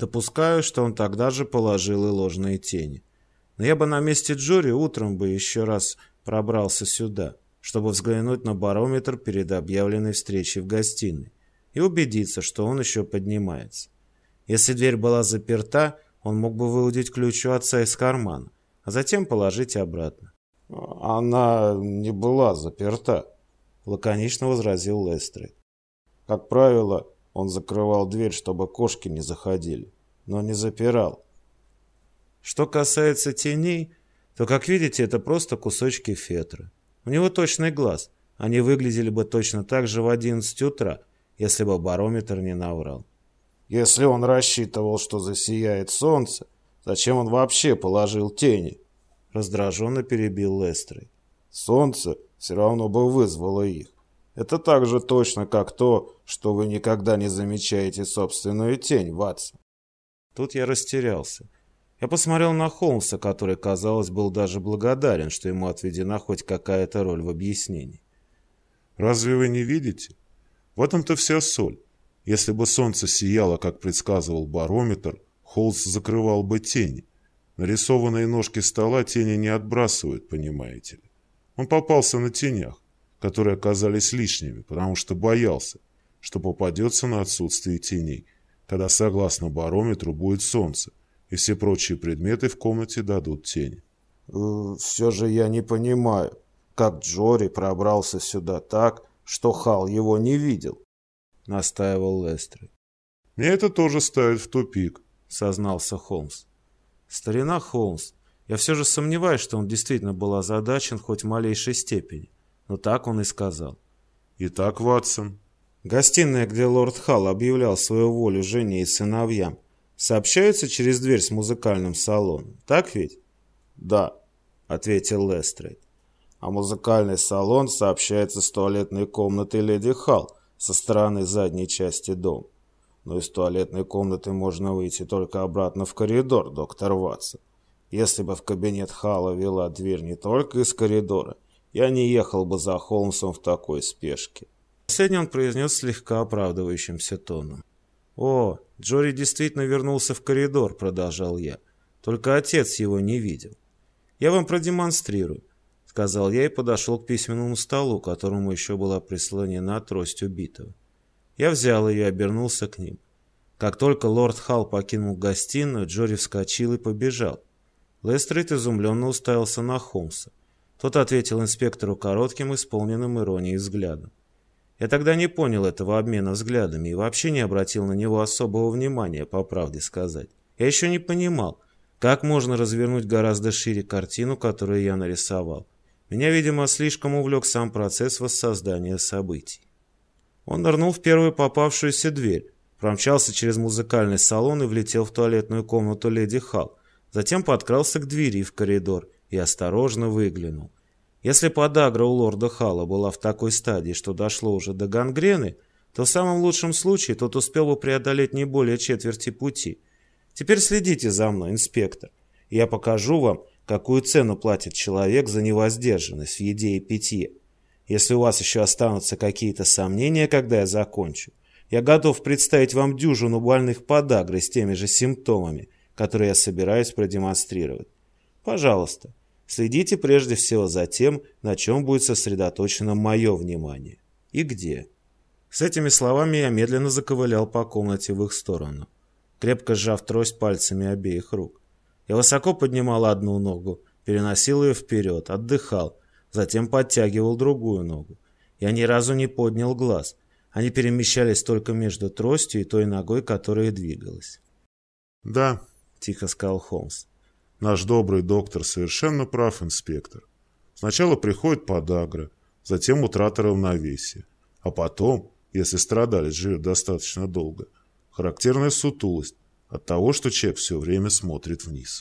Допускаю, что он тогда же положил и ложные тени. Но я бы на месте Джори утром бы еще раз пробрался сюда, чтобы взглянуть на барометр перед объявленной встречей в гостиной и убедиться, что он еще поднимается. Если дверь была заперта, он мог бы выудить ключ у отца из кармана, а затем положить обратно. «Она не была заперта», — лаконично возразил Лестрейд. «Как правило, он закрывал дверь, чтобы кошки не заходили, но не запирал. Что касается теней, то, как видите, это просто кусочки фетра. У него точный глаз. Они выглядели бы точно так же в 11 утра, если бы барометр не наврал. Если он рассчитывал, что засияет солнце, зачем он вообще положил тени? Раздраженно перебил Лестрей. Солнце все равно бы вызвало их. Это так же точно, как то, что вы никогда не замечаете собственную тень, Ватсон. Тут я растерялся. Я посмотрел на Холмса, который, казалось, был даже благодарен, что ему отведена хоть какая-то роль в объяснении. «Разве вы не видите? В этом-то вся соль. Если бы солнце сияло, как предсказывал барометр, Холмс закрывал бы тени. Нарисованные ножки стола тени не отбрасывают, понимаете ли. Он попался на тенях, которые оказались лишними, потому что боялся, что попадется на отсутствие теней, когда, согласно барометру, будет солнце, и все прочие предметы в комнате дадут тень. Э, «Все же я не понимаю, как Джори пробрался сюда так, что Хал его не видел», — настаивал Лестрид. «Мне это тоже ставит в тупик», — сознался Холмс. «Старина Холмс, я все же сомневаюсь, что он действительно был озадачен хоть в малейшей степени, но так он и сказал». «Итак, Ватсон». Гостиная, где лорд Халл объявлял свою волю жене и сыновьям, сообщаются через дверь с музыкальным салоном. Так ведь? Да, ответил Лестрейд. А музыкальный салон сообщается с туалетной комнатой леди Халл со стороны задней части дома. Но из туалетной комнаты можно выйти только обратно в коридор, доктор Ватсон. Если бы в кабинет Халла вела дверь не только из коридора, я не ехал бы за Холмсом в такой спешке. Последний он произнес слегка оправдывающимся тоном. «О, Джори действительно вернулся в коридор», — продолжал я. «Только отец его не видел». «Я вам продемонстрирую», — сказал я и подошел к письменному столу, которому еще была прислонена трость убитого. Я взял ее и обернулся к ним. Как только лорд Халл покинул гостиную, Джори вскочил и побежал. Лестрейд изумленно уставился на Холмса. Тот ответил инспектору коротким, исполненным иронией взглядом. Я тогда не понял этого обмена взглядами и вообще не обратил на него особого внимания, по правде сказать. Я еще не понимал, как можно развернуть гораздо шире картину, которую я нарисовал. Меня, видимо, слишком увлек сам процесс воссоздания событий. Он нырнул в первую попавшуюся дверь, промчался через музыкальный салон и влетел в туалетную комнату леди Халл, затем подкрался к двери в коридор и осторожно выглянул. Если подагра у лорда Хала была в такой стадии, что дошло уже до гангрены, то в самом лучшем случае тот успел бы преодолеть не более четверти пути. Теперь следите за мной, инспектор. Я покажу вам, какую цену платит человек за невоздержанность в еде и питье. Если у вас еще останутся какие-то сомнения, когда я закончу, я готов представить вам дюжину больных подагры с теми же симптомами, которые я собираюсь продемонстрировать. Пожалуйста, Следите прежде всего за тем, на чем будет сосредоточено мое внимание. И где. С этими словами я медленно заковылял по комнате в их сторону, крепко сжав трость пальцами обеих рук. Я высоко поднимал одну ногу, переносил ее вперед, отдыхал, затем подтягивал другую ногу. Я ни разу не поднял глаз. Они перемещались только между тростью и той ногой, которая двигалась. «Да», — тихо сказал Холмс. Наш добрый доктор совершенно прав, инспектор. Сначала приходит подагра, затем утрата равновесия. А потом, если страдалец живет достаточно долго, характерная сутулость от того, что человек все время смотрит вниз.